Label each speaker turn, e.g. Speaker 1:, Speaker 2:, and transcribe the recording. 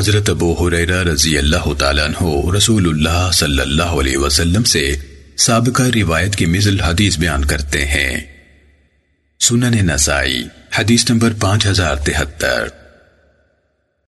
Speaker 1: حضرت ابو حریرہ رضی اللہ تعالیٰ عنہ رسول اللہ صلی اللہ علیہ وسلم سے سابقہ روایت کی مثل حدیث بیان کرتے ہیں۔ سنن نسائی، حدیث نمبر پانچ ہزار تہتر۔